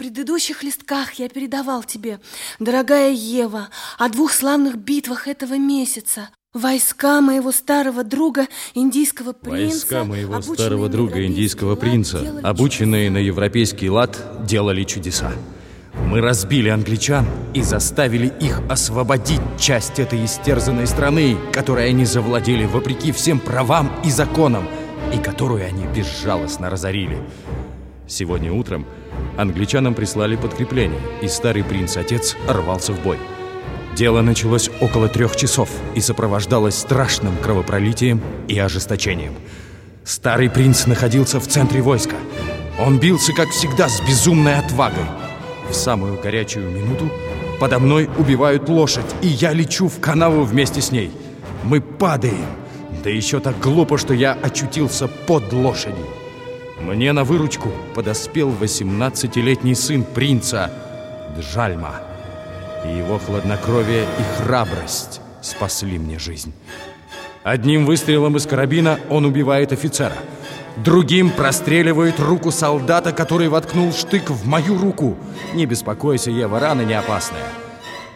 предыдущих листках я передавал тебе, дорогая Ева, о двух славных битвах этого месяца. Войска моего старого друга, индийского принца... Войска моего старого друга, индийского принца, обученные на европейский лад, делали чудеса. Мы разбили англичан и заставили их освободить часть этой истерзанной страны, которой они завладели вопреки всем правам и законам, и которую они безжалостно разорили. Сегодня утром англичанам прислали подкрепление, и старый принц-отец рвался в бой. Дело началось около трех часов и сопровождалось страшным кровопролитием и ожесточением. Старый принц находился в центре войска. Он бился, как всегда, с безумной отвагой. В самую горячую минуту подо мной убивают лошадь, и я лечу в канаву вместе с ней. Мы падаем. Да еще так глупо, что я очутился под лошадью. Мне на выручку подоспел 18-летний сын принца Джальма и его хладнокровие и храбрость спасли мне жизнь. Одним выстрелом из карабина он убивает офицера. Другим простреливает руку солдата, который воткнул штык в мою руку. Не беспокойся, Ева, рана не опасная.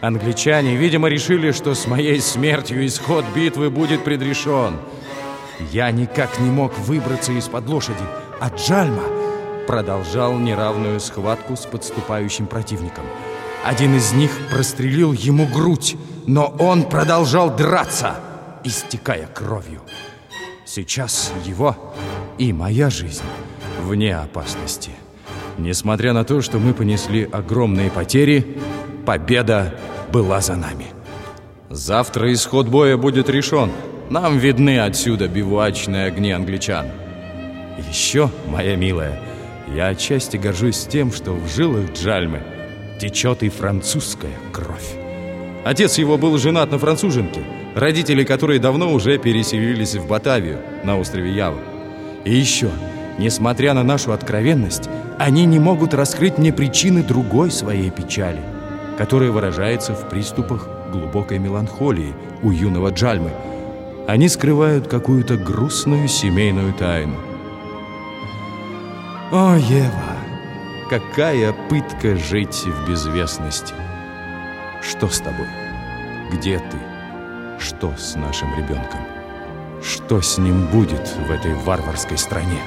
Англичане, видимо, решили, что с моей смертью исход битвы будет предрешен. Я никак не мог выбраться из-под лошади, а Джальма продолжал неравную схватку с подступающим противником. Один из них прострелил ему грудь, но он продолжал драться, истекая кровью. Сейчас его и моя жизнь вне опасности. Несмотря на то, что мы понесли огромные потери, победа была за нами. Завтра исход боя будет решен. Нам видны отсюда бивуачные огни англичан. Еще, моя милая, я отчасти горжусь тем, что в жилах Джальмы – течет и французская кровь. Отец его был женат на француженке, родители которой давно уже переселились в Батавию, на острове Ява. И еще, несмотря на нашу откровенность, они не могут раскрыть мне причины другой своей печали, которая выражается в приступах глубокой меланхолии у юного Джальмы. Они скрывают какую-то грустную семейную тайну. О, Ева! Какая пытка жить в безвестности. Что с тобой? Где ты? Что с нашим ребенком? Что с ним будет в этой варварской стране?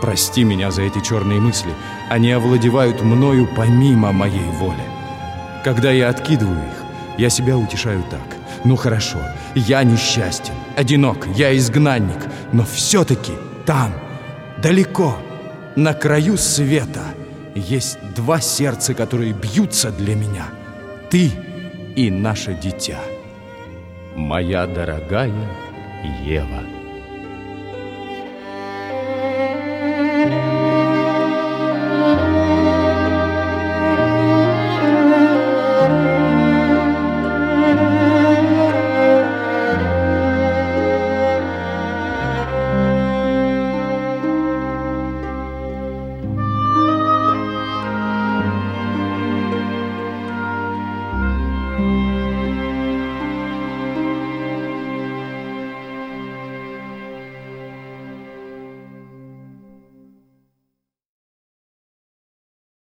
Прости меня за эти черные мысли. Они овладевают мною помимо моей воли. Когда я откидываю их, я себя утешаю так. Ну хорошо, я несчастен, одинок, я изгнанник, но все-таки там, далеко, на краю света – есть два сердца, которые бьются для меня. Ты и наше дитя. Моя дорогая Ева.